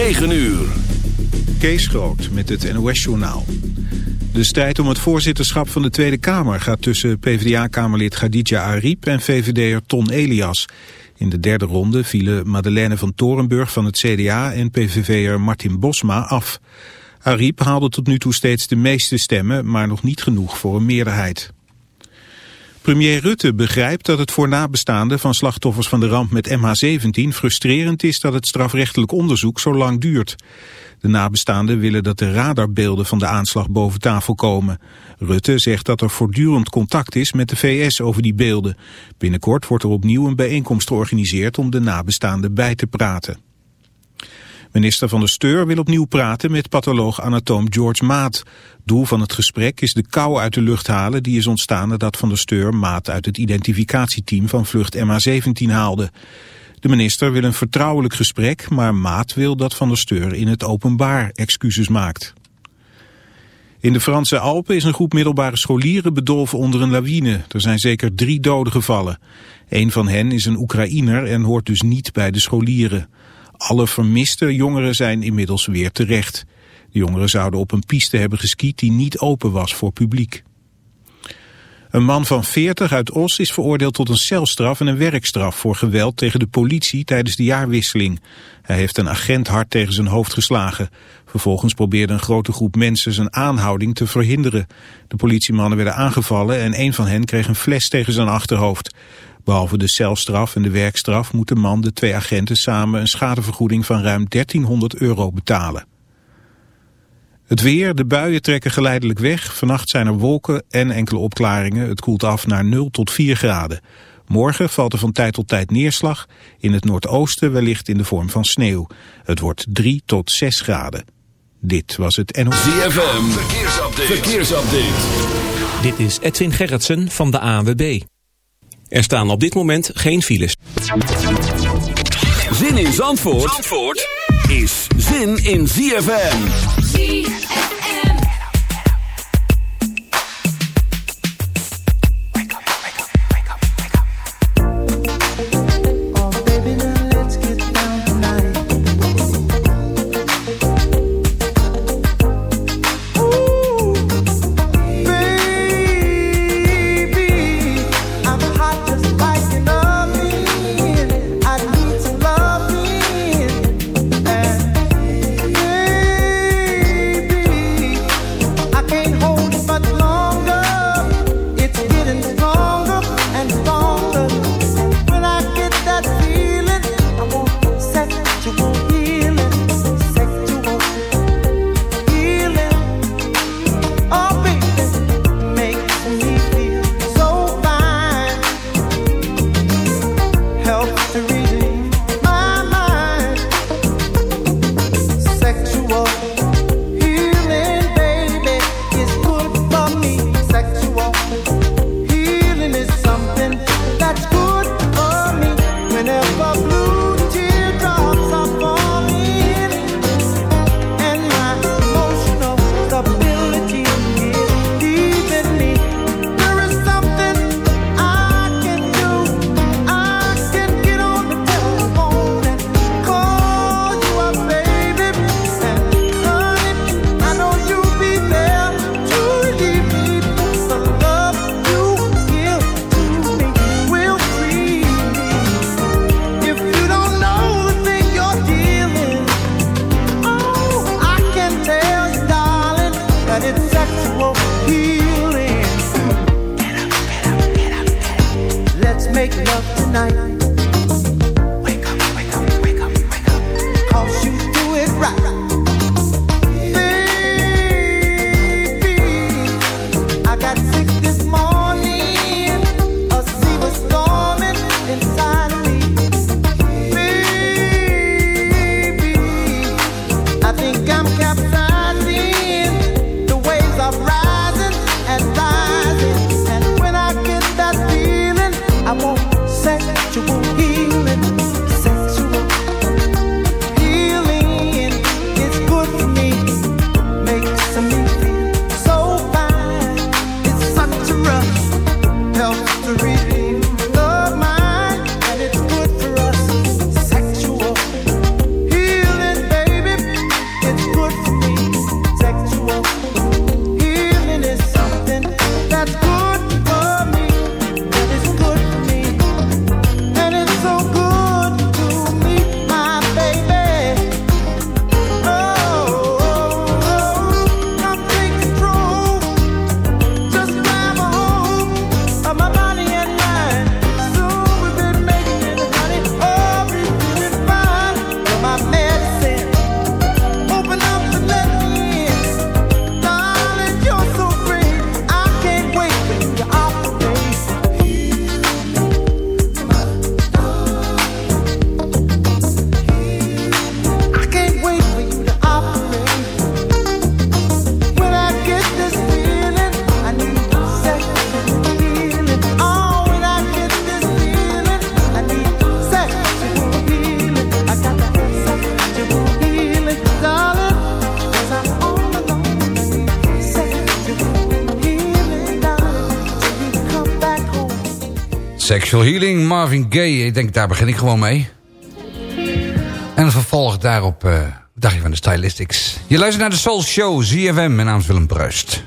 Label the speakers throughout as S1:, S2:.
S1: 9 uur.
S2: Kees Groot met het NOS-journaal. De strijd om het voorzitterschap van de Tweede Kamer gaat tussen PvdA-kamerlid Khadija Ariep en VVD'er Ton Elias. In de derde ronde vielen Madeleine van Torenburg van het CDA en PVV'er Martin Bosma af. Ariep haalde tot nu toe steeds de meeste stemmen, maar nog niet genoeg voor een meerderheid. Premier Rutte begrijpt dat het voor nabestaanden van slachtoffers van de ramp met MH17 frustrerend is dat het strafrechtelijk onderzoek zo lang duurt. De nabestaanden willen dat de radarbeelden van de aanslag boven tafel komen. Rutte zegt dat er voortdurend contact is met de VS over die beelden. Binnenkort wordt er opnieuw een bijeenkomst georganiseerd om de nabestaanden bij te praten. Minister van de Steur wil opnieuw praten met patholoog-anatoom George Maat. Doel van het gesprek is de kou uit de lucht halen die is ontstaan nadat van der Steur Maat uit het identificatieteam van vlucht MH17 haalde. De minister wil een vertrouwelijk gesprek, maar Maat wil dat van der Steur in het openbaar excuses maakt. In de Franse Alpen is een groep middelbare scholieren bedolven onder een lawine. Er zijn zeker drie doden gevallen. Een van hen is een Oekraïner en hoort dus niet bij de scholieren. Alle vermiste jongeren zijn inmiddels weer terecht. De jongeren zouden op een piste hebben geskiet die niet open was voor publiek. Een man van 40 uit Os is veroordeeld tot een celstraf en een werkstraf voor geweld tegen de politie tijdens de jaarwisseling. Hij heeft een agent hard tegen zijn hoofd geslagen. Vervolgens probeerde een grote groep mensen zijn aanhouding te verhinderen. De politiemannen werden aangevallen en een van hen kreeg een fles tegen zijn achterhoofd. Behalve de celstraf en de werkstraf moet de man de twee agenten samen een schadevergoeding van ruim 1300 euro betalen. Het weer, de buien trekken geleidelijk weg. Vannacht zijn er wolken en enkele opklaringen. Het koelt af naar 0 tot 4 graden. Morgen valt er van tijd tot tijd neerslag. In het noordoosten wellicht in de vorm van sneeuw. Het wordt 3 tot 6 graden. Dit was het NOS.
S1: ZFM, verkeersupdate. verkeersupdate.
S3: Dit is Edwin Gerritsen van de ANWB. Er staan op dit moment geen files.
S1: Zin in Zandvoort, Zandvoort is zin in ZFM. ZFM.
S4: Sexual Healing, Marvin Gaye. Ik denk, daar begin ik gewoon mee. En vervolg daarop, uh, dagje van de Stylistics. Je luistert naar de Soul Show, ZFM. Mijn naam is Willem Bruist.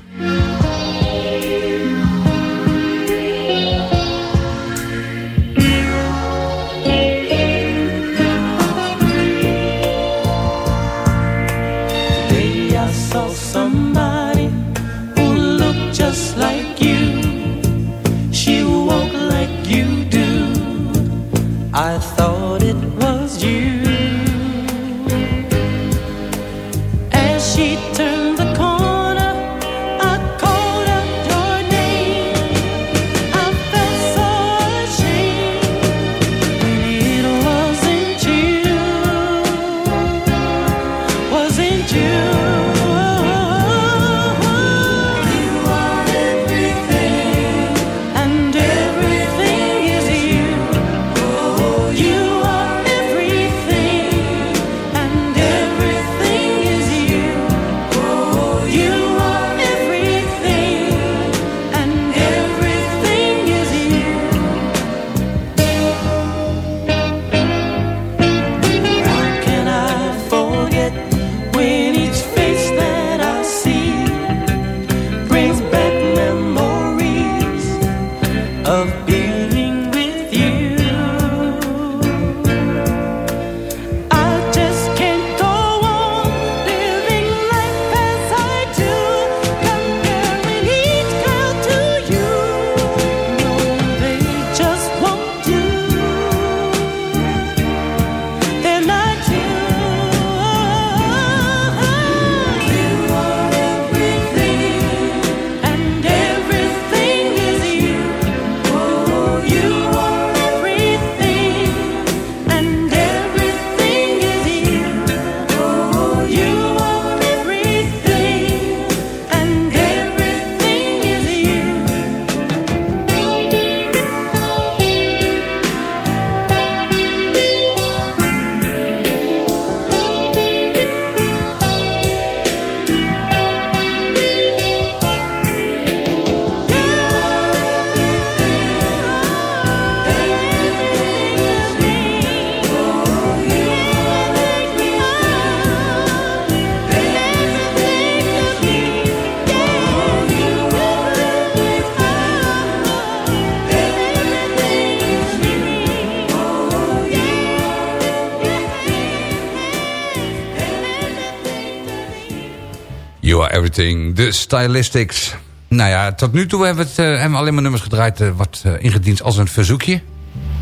S4: Everything, de Stylistics. Nou ja, tot nu toe hebben we, het, uh, hebben we alleen maar nummers gedraaid... Uh, wat uh, ingediend als een verzoekje.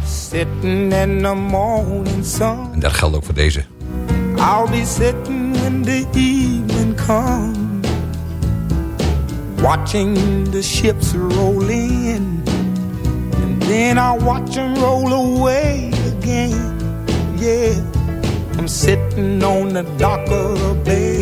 S4: Sitting in the morning sun. En dat geldt ook voor deze. I'll be sitting when the evening comes Watching the ships roll in And then I'll watch them roll away again Yeah I'm sitting on the dock of the bay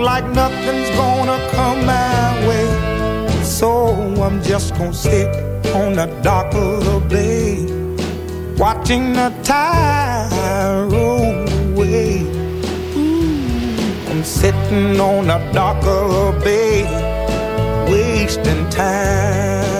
S4: like nothing's gonna come my way. So I'm just gonna sit on the dock of the bay, watching the tide roll away. Ooh, I'm sitting on the dock of the bay, wasting time.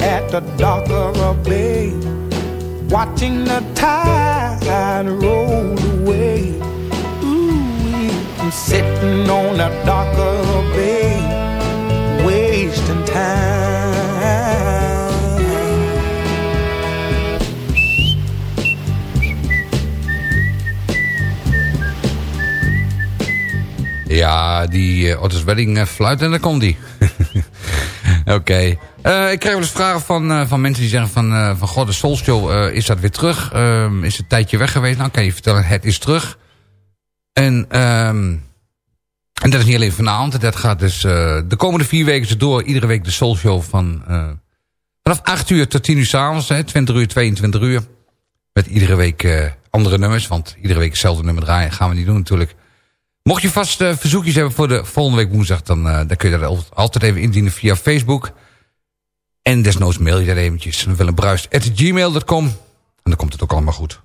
S4: at the dock of a bay, watching the tide roll away. I'm sitting on a darker bay, wasting time.
S5: Ja, die uh, Otis Wedding uh, fluit en dan komt die. Oké. Okay. Uh, ik krijg wel eens vragen van, uh, van mensen die zeggen van... Uh, van god, de Soul Show, is dat weer terug? Ehm, is het tijdje weg geweest? Nou, kan je vertellen, het is terug. En, um, en dat is niet alleen vanavond. Dat gaat dus de komende vier weken door. Iedere week de Soul Show van... vanaf 8 uur tot 10 uur s'avonds. 20 uur, 22 uur. Met iedere week andere nummers. Want iedere week hetzelfde nummer draaien gaan we niet doen natuurlijk. Mocht je vast verzoekjes hebben voor de volgende week woensdag... dan, dan kun je dat altijd even indienen via Facebook. En desnoods mail je dat eventjes. Willembruist.gmail.com En dan komt het ook allemaal goed.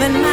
S5: living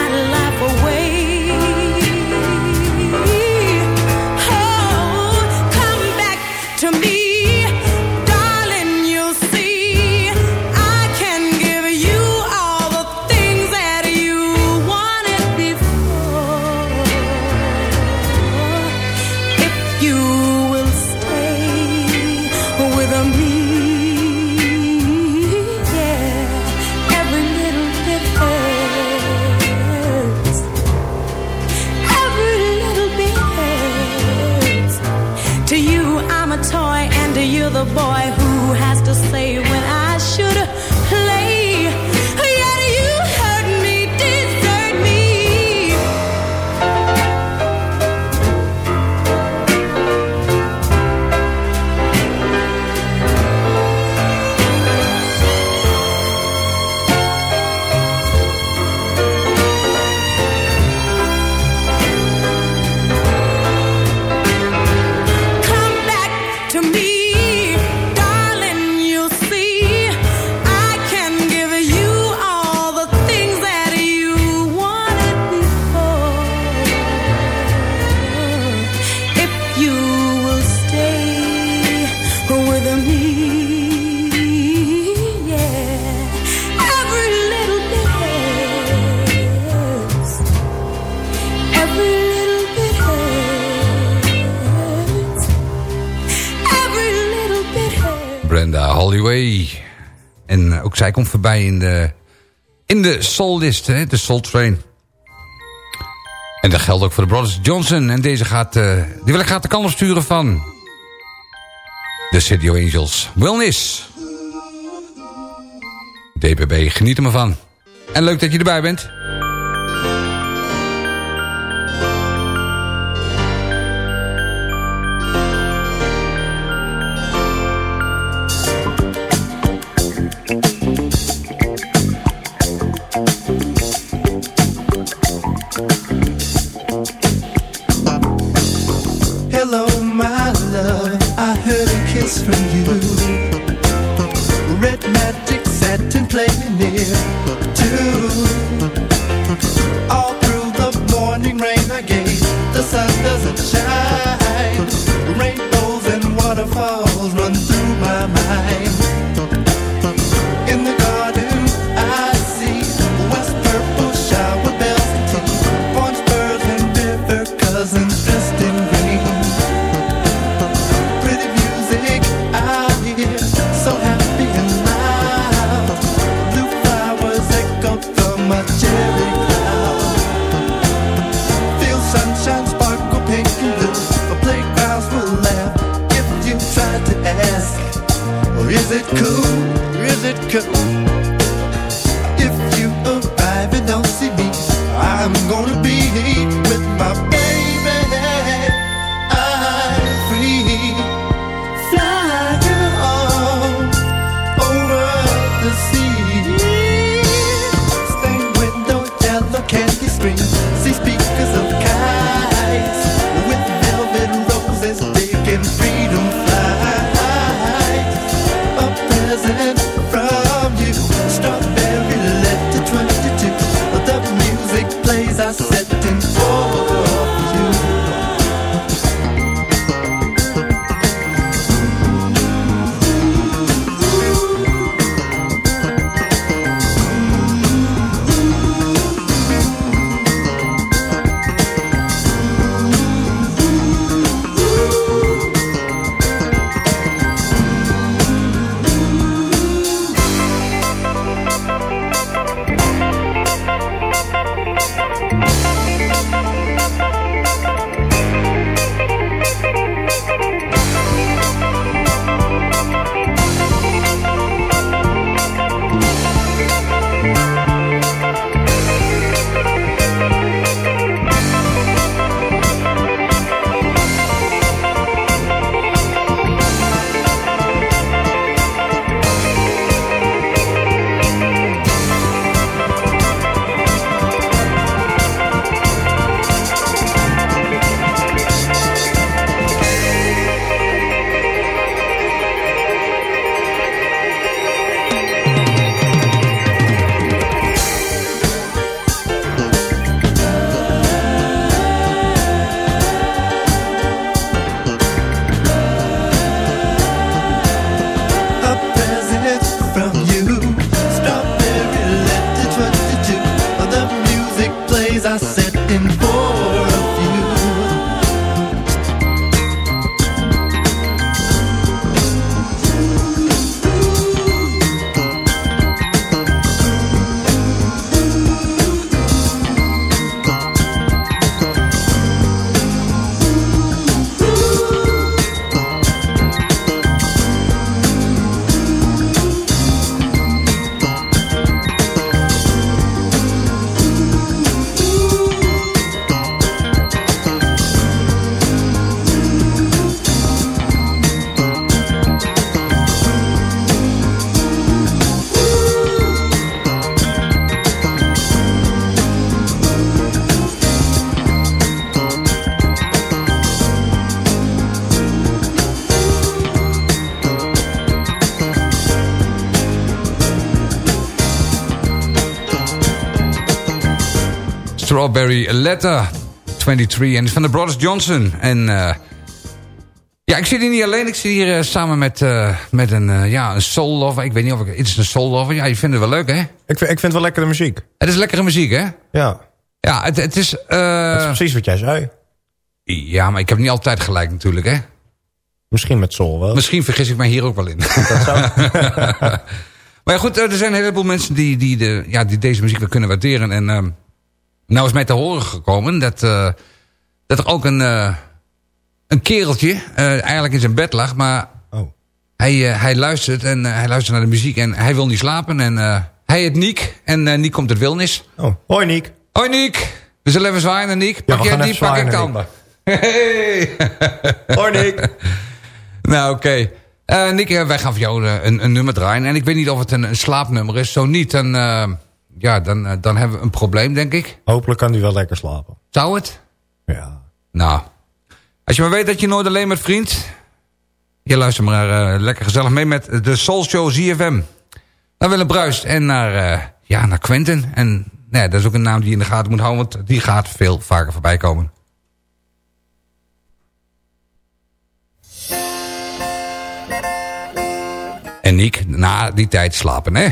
S5: in de Soul Train. En dat geldt ook voor de Brothers Johnson. En deze gaat, uh, die wil ik graag de kant sturen van... de of Angels. Wellness. DPB, geniet er maar van. En leuk dat je erbij bent.
S6: Strawberry Letter 23. En is van de Brothers Johnson. En uh, ja, ik zit hier niet alleen. Ik zit hier uh, samen met, uh, met een, ja, een soul lover. Ik weet niet of ik... Het is een soul lover. Ja, je vindt het wel leuk, hè?
S7: Ik vind, ik vind het wel lekkere muziek.
S6: Het is lekkere muziek, hè?
S7: Ja.
S6: Ja, het, het is...
S7: dat is precies wat jij zei.
S6: Ja, maar ik heb niet altijd gelijk natuurlijk, hè?
S7: Misschien met soul wel.
S6: Misschien vergis ik mij hier ook wel in. Dat zou... maar ja, goed, er zijn een heleboel mensen die, die, de, ja, die deze muziek wel kunnen waarderen. En uh, nou is mij te horen gekomen dat, uh, dat er ook een, uh, een kereltje eigenlijk in zijn bed lag. Maar
S7: oh.
S6: hij, hij luistert en hij luistert naar de muziek en hij wil niet slapen. En hij heet Niek en Niek komt uit Wilnis.
S7: Oh, hoi Niek.
S6: Hoi Niek. We zullen even zwaaien naar Niek. Pak ja, jij die, pak ik dan. Hey.
S7: Hoi Niek.
S6: Nou, oké. Okay. Uh, Nick, eh, wij gaan voor jou eh, een, een, nummer draaien. En ik weet niet of het een, een slaapnummer is. Zo niet, dan, uh, ja, dan, dan hebben we een probleem, denk ik.
S7: Hopelijk kan hij wel lekker slapen.
S6: Zou het?
S7: Ja.
S6: Nou, als je maar weet dat je nooit alleen met vriend... Je luistert maar lekker gezellig mee met de Soul Show ZFM. Naar Willem Bruist en naar, ja, naar Quentin. En nee, dat is ook een naam die je in de gaten moet houden... want die gaat veel vaker voorbij komen. En Nick na die tijd slapen, hè?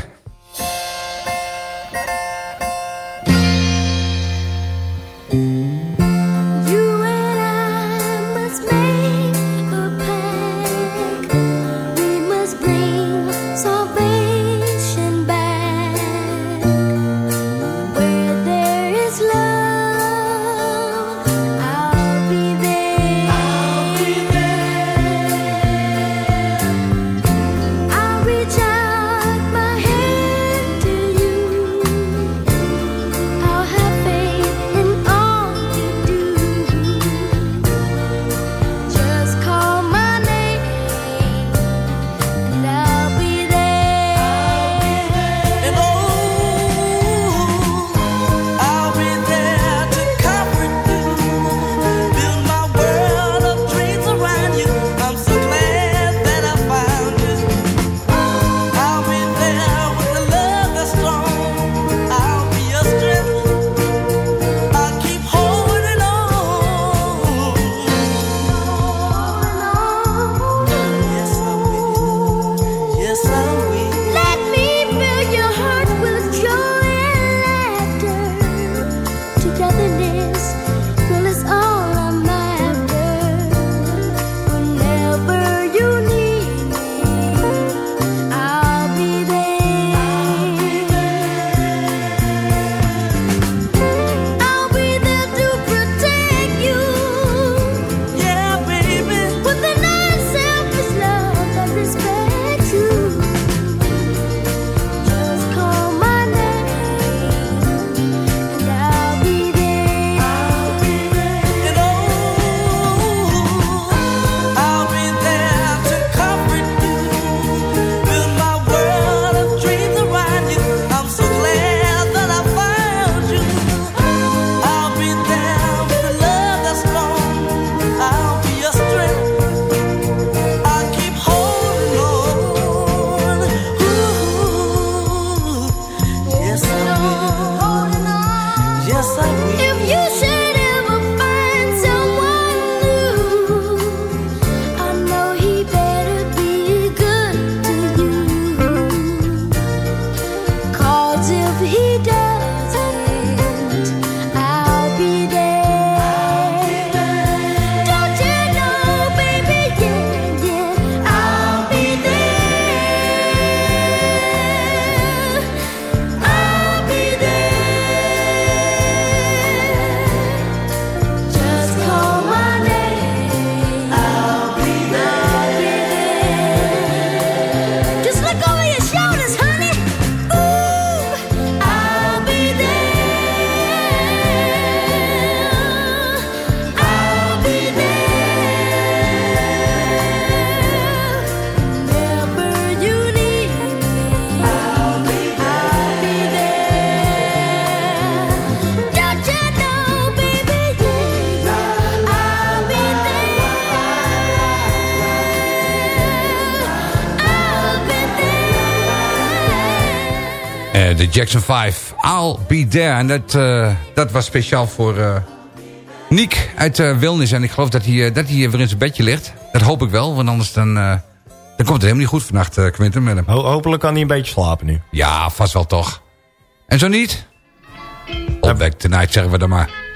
S6: Jackson 5.
S8: I'll Be There. En dat, uh, dat was speciaal voor uh, Niek uit uh, Wilnis. En ik geloof dat hij, dat hij weer in zijn bedje ligt. Dat hoop ik wel, want anders dan, dan komt het helemaal niet goed vannacht, Quinten, met hem.
S9: Ho hopelijk kan hij een beetje slapen nu.
S8: Ja, vast wel toch. En zo niet? All back tonight, zeggen we dan maar.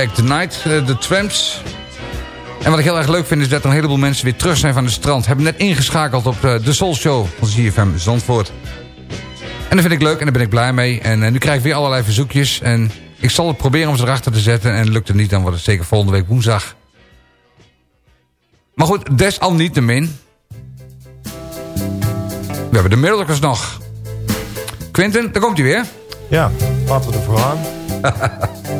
S8: Back Tonight, uh, de Tramps. En wat ik heel erg leuk vind is dat er een heleboel mensen weer terug zijn van het strand. Hebben net ingeschakeld op uh, de Soul Show van ZFM Zandvoort. En dat vind ik leuk en daar ben ik blij mee. En uh, nu krijg ik weer allerlei verzoekjes. En ik zal het proberen om ze erachter te zetten. En lukt het niet, dan wordt het zeker volgende week woensdag. Maar goed, desalniettemin. We hebben de middelkers nog. Quinten, daar komt hij weer.
S9: Ja, laten we ervoor gaan.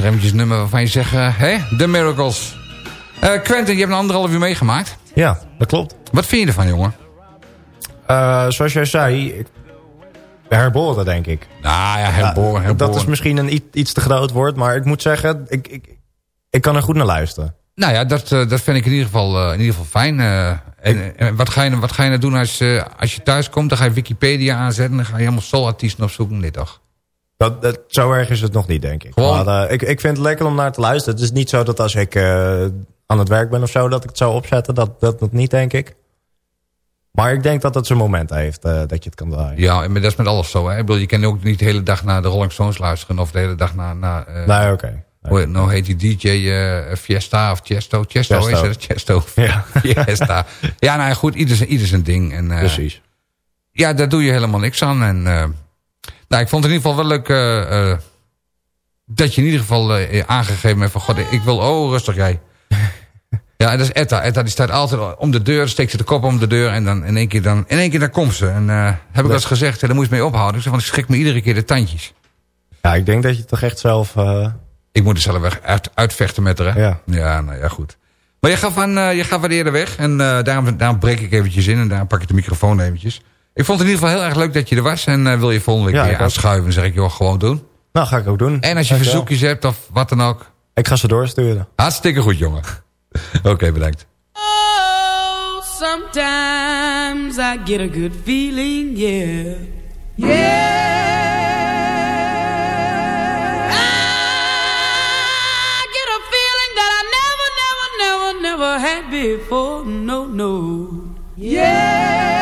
S8: er eventjes een nummer waarvan je zegt... eh, hè, The Miracles. Eh, Quentin, je hebt een anderhalf uur meegemaakt.
S7: Ja, dat klopt.
S8: Wat vind je ervan, jongen?
S7: Eh, zoals jij zei, ik- herboren denk ik.
S8: Nou ja, herboren, herboren.
S7: Dat is misschien een iets te groot woord, maar ik moet zeggen, ik, ik, ik kan er goed naar luisteren.
S8: Nou ja, dat, eh, dat vind ik in ieder geval, eh, in ieder geval fijn. eh. en, en wat, ga je, wat ga je nou doen als, eh, als je thuis komt? Dan ga je Wikipedia aanzetten... en dan ga je helemaal soul-artiesten opzoeken. Dit toch?
S7: Dat, dat, zo erg is het nog niet, denk ik.
S8: Gewoon-
S7: Maar, eh, ik, ik vind het lekker om naar te luisteren. Het is niet zo dat als ik eh, aan het werk ben of zo... dat ik het zou opzetten. Dat, dat, dat niet, denk ik. Maar ik denk dat het zijn moment heeft eh, dat je het kan draaien.
S8: Ja, maar dat is met alles zo. Hè? Ik bedoel, je kan ook niet de hele dag naar de Rolling Stones luisteren... of de hele dag naar... naar
S7: Nee, oké.
S8: nou heet die DJ Fiesta of Chesto? Chesto,
S7: Chesto.
S8: is het? Chesto.
S7: Ja.
S8: Fiesta. ja, nou ja, goed, ieder zijn, ieder zijn ding. En,
S7: Precies.
S8: Ja, daar doe je helemaal niks aan. En, nou, ik vond het in ieder geval wel leuk... eh, eh, dat je in ieder geval eh, aangegeven hebt van... God, ik wil... Oh, rustig jij. Ja, en dat is Etta. Etta die staat altijd om de deur, steekt ze de kop om de deur... en dan in één keer, dan, in één keer dan komt ze. En heb ik wel eens gezegd, hè, daar moet je mee ophouden. Ik zeg, want ik schrik me iedere keer de tandjes.
S7: Ja, ik denk dat je toch echt zelf...
S8: Ik moet er zelf weg uit, uitvechten met haar. Hè?
S7: Ja.
S8: ja, nou ja, goed. Maar je gaat, van, eh, je gaat wat eerder weg. En daarom, daarom breek ik eventjes in. En daarom pak ik de microfoon eventjes. Ik vond het in ieder geval heel erg leuk dat je er was. En eh, wil je volgende week
S7: Ja,
S8: weer
S7: ook.
S8: aanschuiven. Dan zeg ik, joh, gewoon doen.
S7: nou, ga ik ook doen.
S8: En als je
S7: Dankjewel.
S8: verzoekjes hebt of wat dan ook.
S7: Ik ga ze doorsturen.
S8: Hartstikke goed, jongen. Oké, bedankt.
S5: Oh, sometimes I get a good feeling, yeah. Yeah. I get a feeling that I never, never, never, never had before. No, no. Yeah.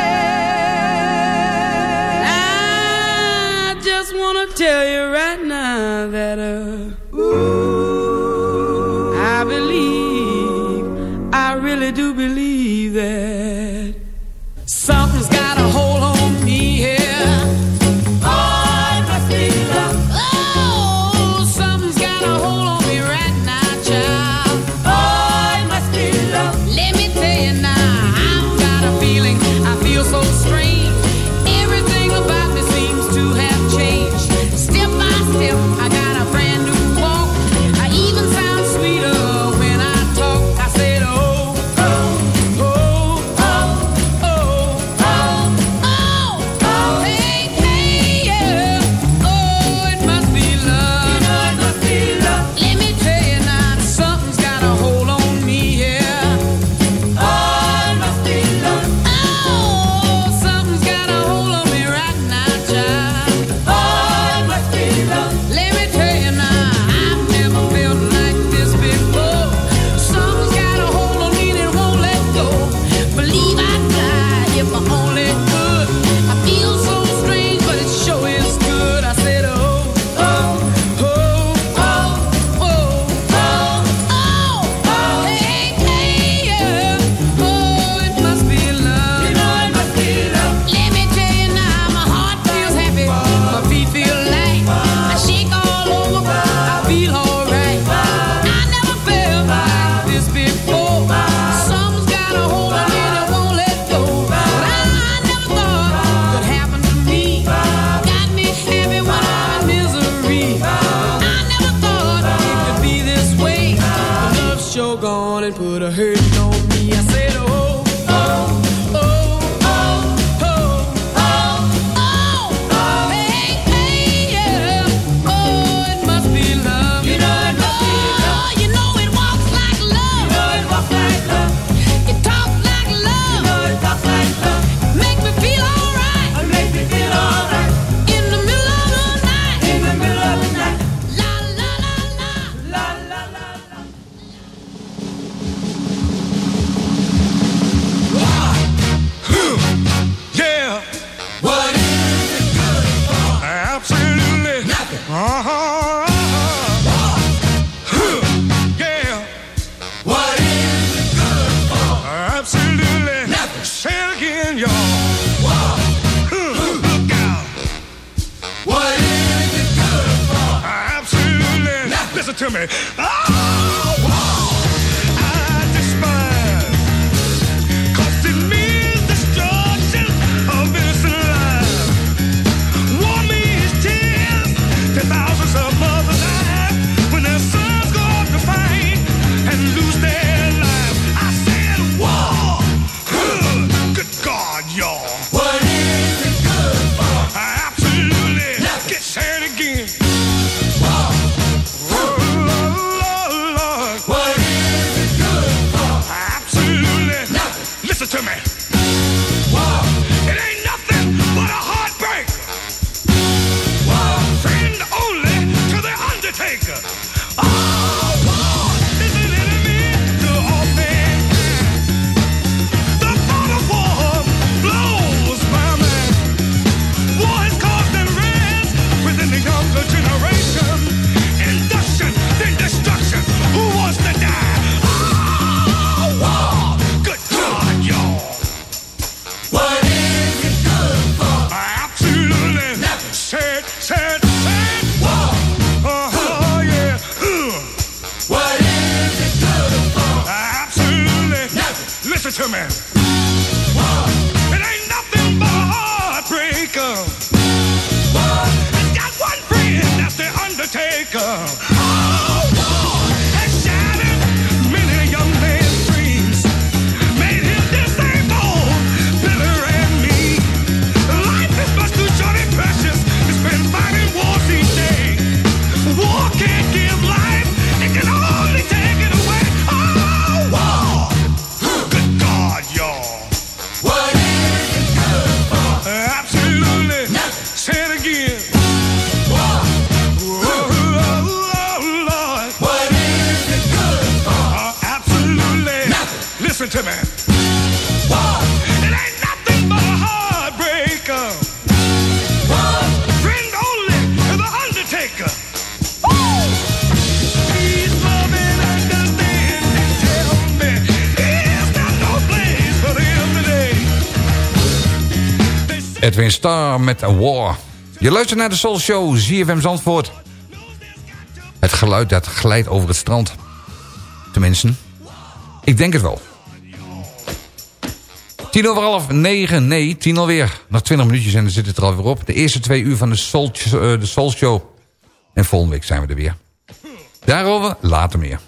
S10: Amen.
S8: Edwin star met A War. Je luistert naar de Soul Show, ZFM Zandvoort. Het geluid dat glijdt over het strand. Tenminste, ik denk het wel. Tien over half negen, nee, tien alweer. Nog twintig minuutjes en dan zit het er alweer op. De eerste twee uur van de Soul, eh, de Soul Show. En volgende week zijn we er weer. Daarover later meer.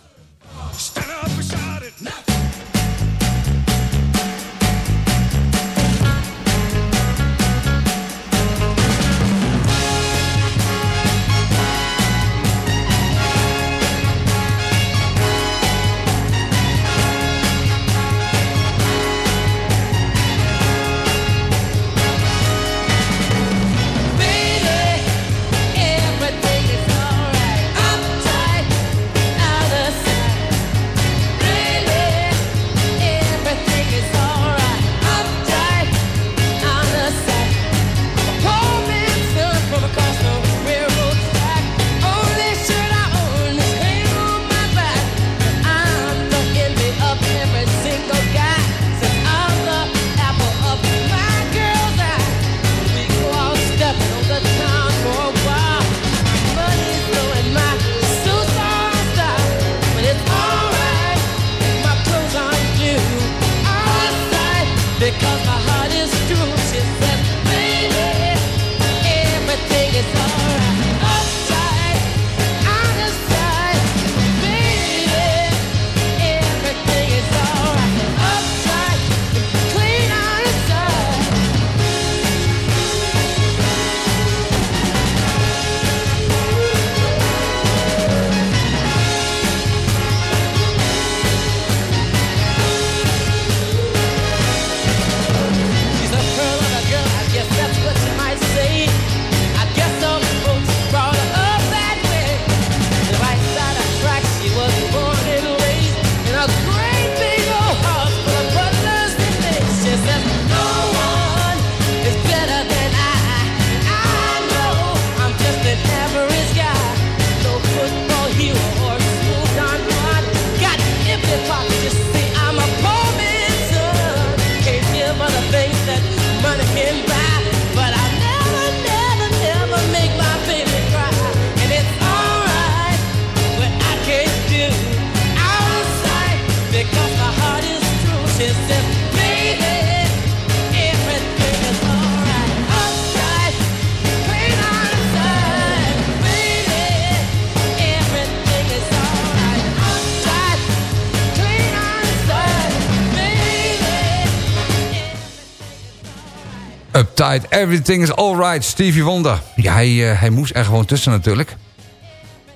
S9: Everything is Alright,
S8: Stevie Wonder. Ja, hij, eh, hij moest er gewoon tussen natuurlijk.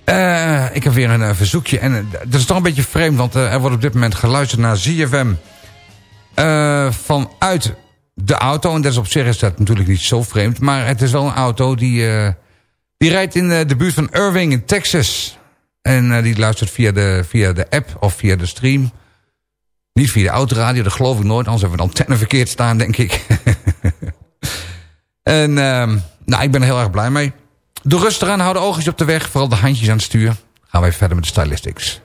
S8: Eh, ik heb weer een eh, verzoekje. En dat is toch een beetje vreemd, want er wordt op dit moment geluisterd naar ZFM. vanuit de auto. En dat is op zich is dat natuurlijk niet zo vreemd. Maar het is wel een auto die, die rijdt in de buurt van Irving in Texas. En die luistert via de, via de app of via de stream. Niet via de autoradio, dat geloof ik nooit. Anders hebben we de antenne verkeerd staan, denk ik. en ehm, nou, ik ben er heel erg blij mee. Doe rustig aan, hou de oogjes op de weg. Vooral de handjes aan het stuur. Gaan wij verder met de stylistics.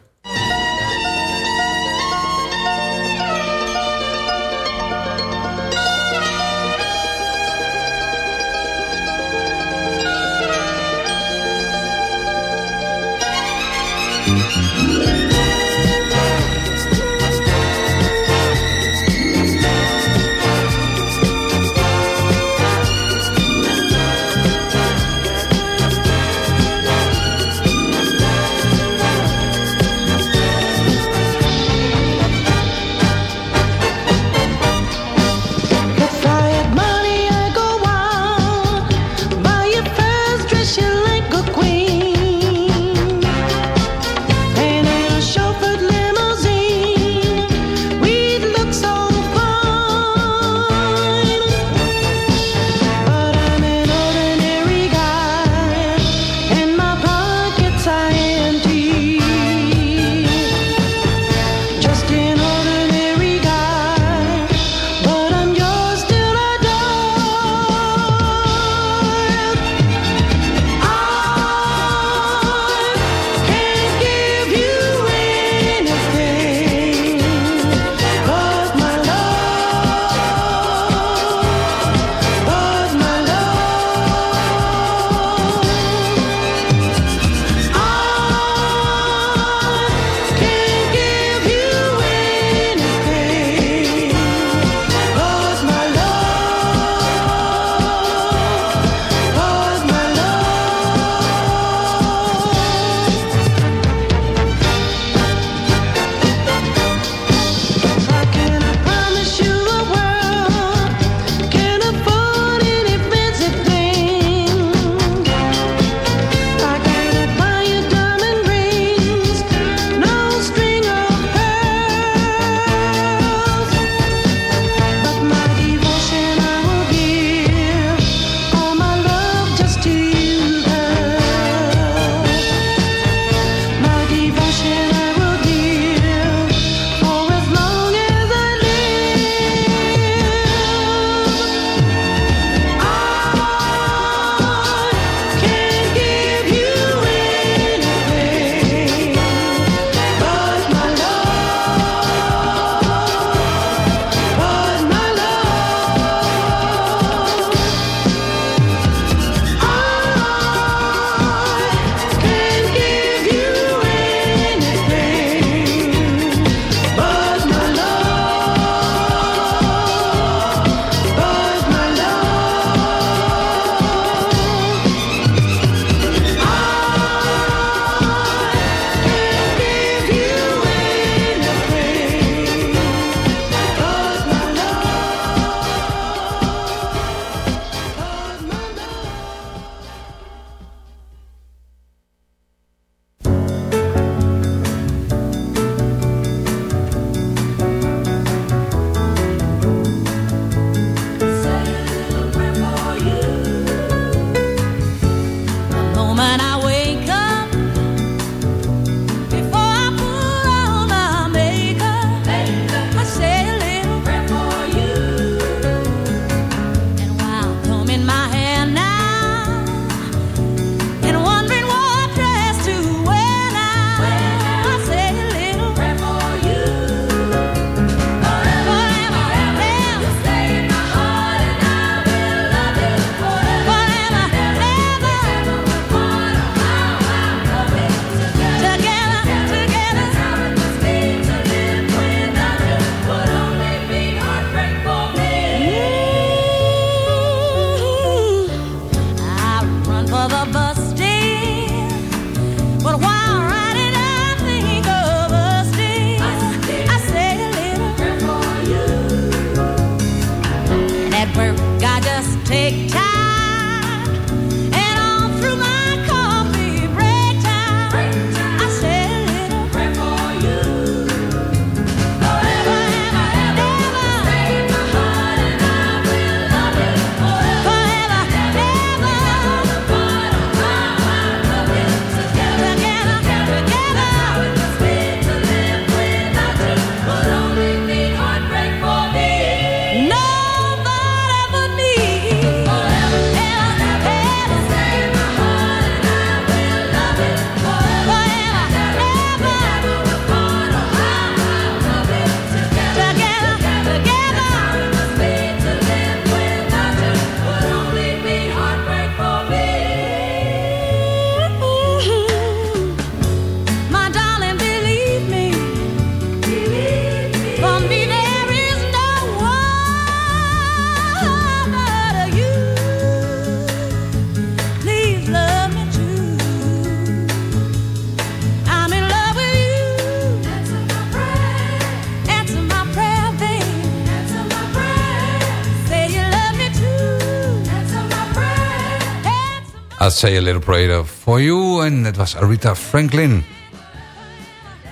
S11: Say a little prayer for you. En het was Aretha Franklin.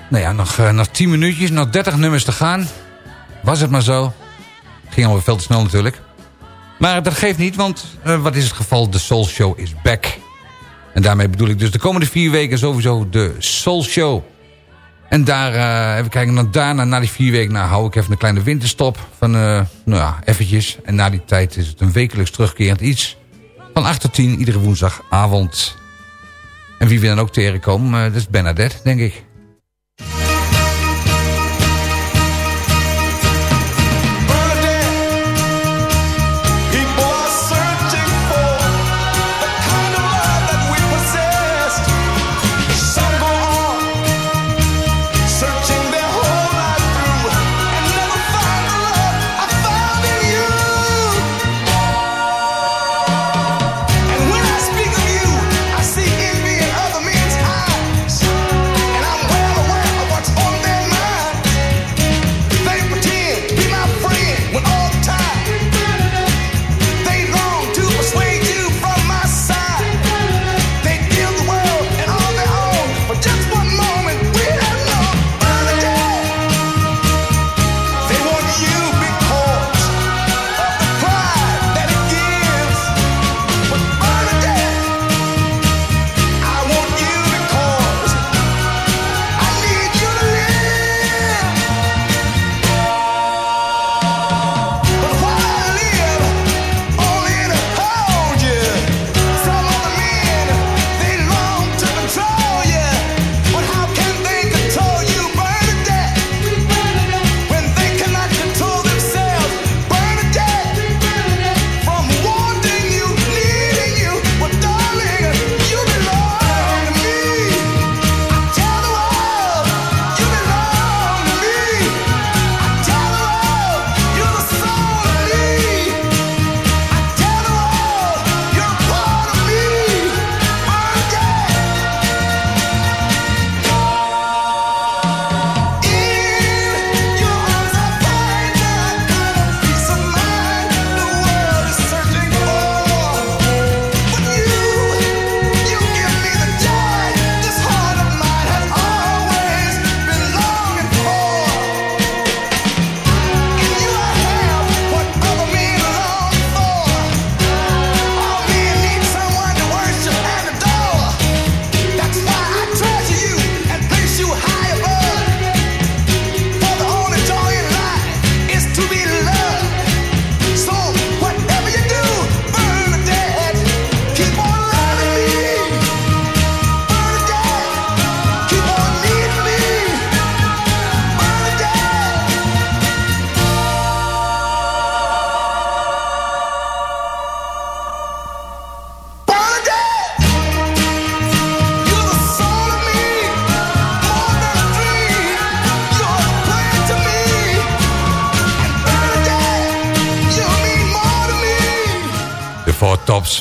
S11: Nou ja, nog, eh, nog 10 minuutjes, nog 30 nummers te gaan. Was het maar zo. Ging alweer veel te snel natuurlijk. Maar dat geeft niet, want eh, wat is het geval? De Soul Show is back. En daarmee bedoel ik dus de komende vier weken sowieso de Soul Show. En daar, eh, even kijken, dan daarna, na die vier weken, nou, hou ik even een kleine winterstop. Van, nou ja, eventjes. En na die tijd is het een wekelijks terugkerend iets. Van 8 tot 10, iedere woensdagavond. En wie we dan ook tegenkomen, eh, dat is Bernadette, denk ik.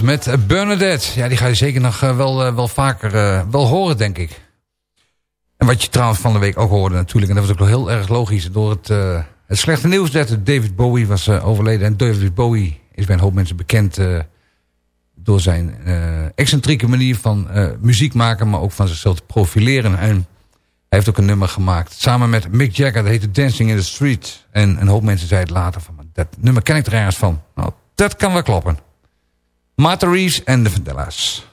S11: Met Bernadette. Ja, die ga je zeker nog eh, wel, eh, wel vaker eh, wel horen, denk ik. En wat je trouwens van de week ook hoorde natuurlijk... en dat was ook wel heel erg logisch... door het, het slechte nieuws dat David Bowie was overleden. En David Bowie is bij een hoop mensen bekend... door zijn excentrieke manier van muziek maken... maar ook van zichzelf te profileren. En hij heeft ook een nummer gemaakt samen met Mick Jagger. Dat heette Dancing in the Street. En een hoop mensen zeiden later van... dat nummer ken ik er ergens van. Nou, dat kan wel kloppen. Martha Reeves en de Vandellas.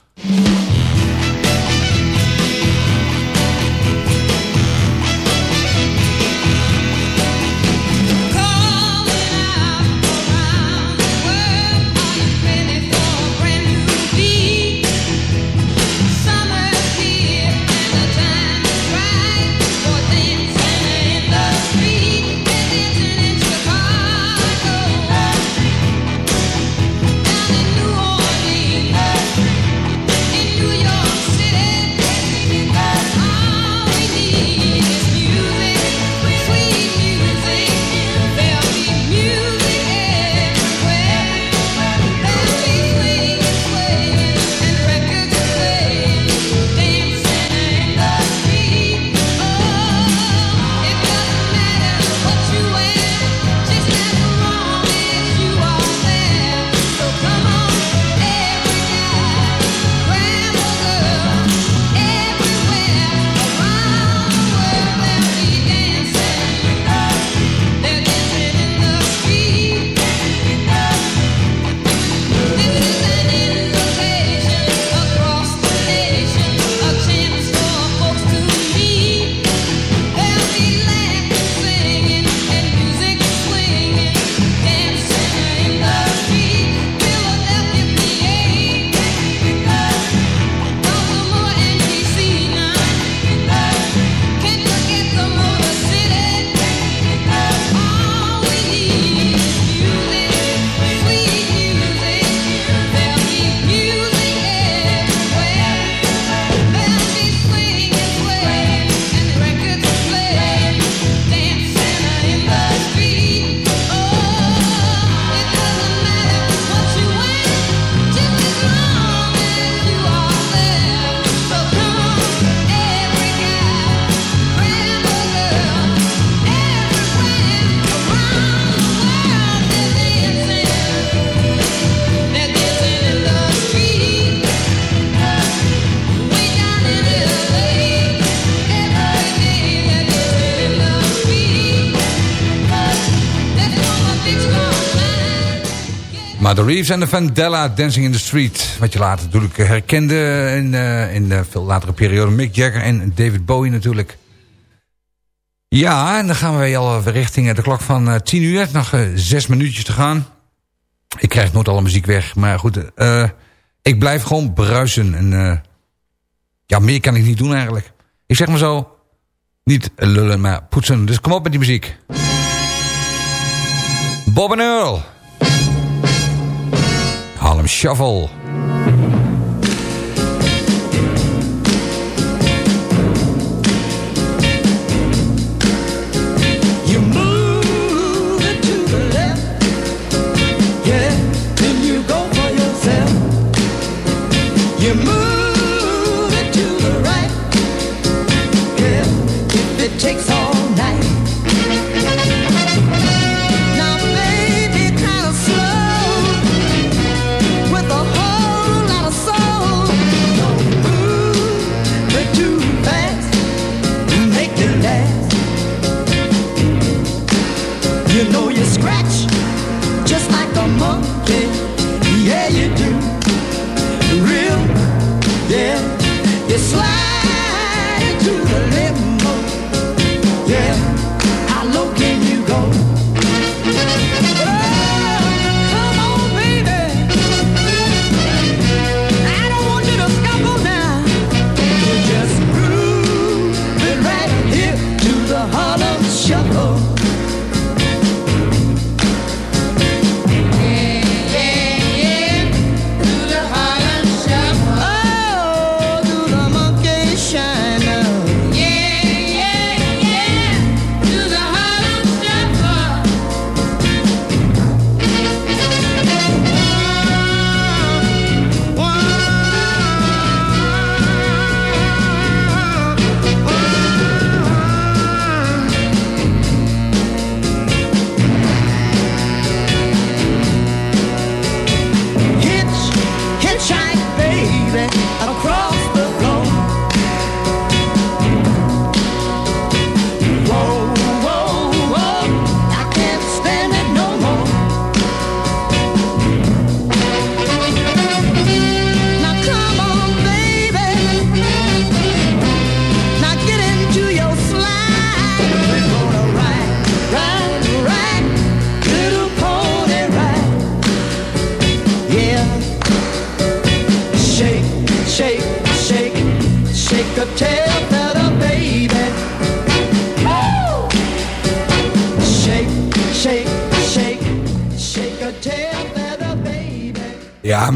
S8: De Reeves en de Vandella, Dancing in the Street. Wat je later natuurlijk herkende in, eh, in de veel latere periode. Mick Jagger en David Bowie natuurlijk. Ja, en dan gaan we al richting de klok van eh, 10 uur. Nog eh, zes minuutjes te gaan. Ik krijg nooit alle muziek weg. Maar goed, eh, ik blijf gewoon bruisen. En eh, ja, meer kan ik niet doen eigenlijk. Ik zeg maar zo, niet lullen, maar poetsen. Dus kom op met die muziek. Bob en Earl.
S9: album
S8: Shovel.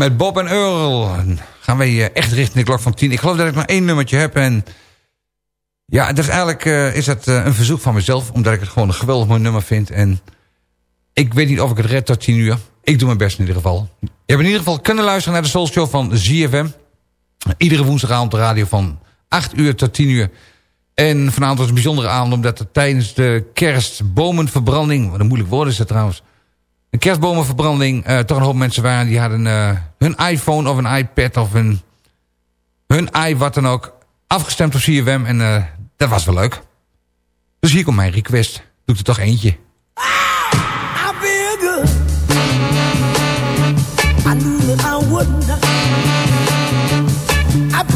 S8: Met Bob en Earl gaan we eh, echt richting de klok van 10. Ik geloof dat ik maar één nummertje heb. En ja, dus eigenlijk eh, is het eh, een verzoek van mezelf. Omdat ik het gewoon een geweldig mooi nummer vind. En ik weet niet of ik het red tot 10 uur. Ik doe mijn best in ieder geval. Je hebt in ieder geval kunnen luisteren naar de Soul Show van ZFM. Iedere woensdagavond de radio van 8 uur tot 10 uur. En vanavond was een bijzondere avond omdat er tijdens de kerstbomenverbranding... Wat een moeilijk woord is dat trouwens. Een kerstbomenverbranding eh, toch een hoop mensen waren... die hadden eh, hun iPhone of een iPad of een, hun i wat dan ook... afgestemd op CFM en eh, dat was wel leuk. Dus hier komt mijn request. Doe ik er toch eentje.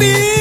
S9: Feel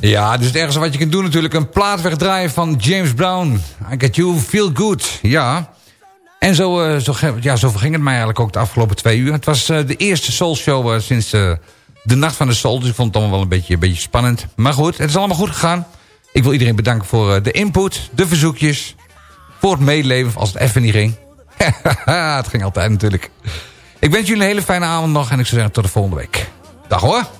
S8: Ja, dus het ergste wat je kunt doen natuurlijk... een plaat wegdraaien van James Brown. I Get You Feel Good. Ja. En zo, eh, zo, ja, zo ging het mij eigenlijk ook de afgelopen twee uur. Het was eh, de eerste Soul Show eh, sinds de Nacht van de Soul. Dus ik vond het allemaal wel een beetje, een beetje spannend. Maar goed, het is allemaal goed gegaan. Ik wil iedereen bedanken voor de input, de verzoekjes. Voor het meeleven, als het even niet ging. het ging altijd natuurlijk. Ik wens jullie een hele fijne avond nog. En ik zou zeggen tot de volgende week. Dag hoor.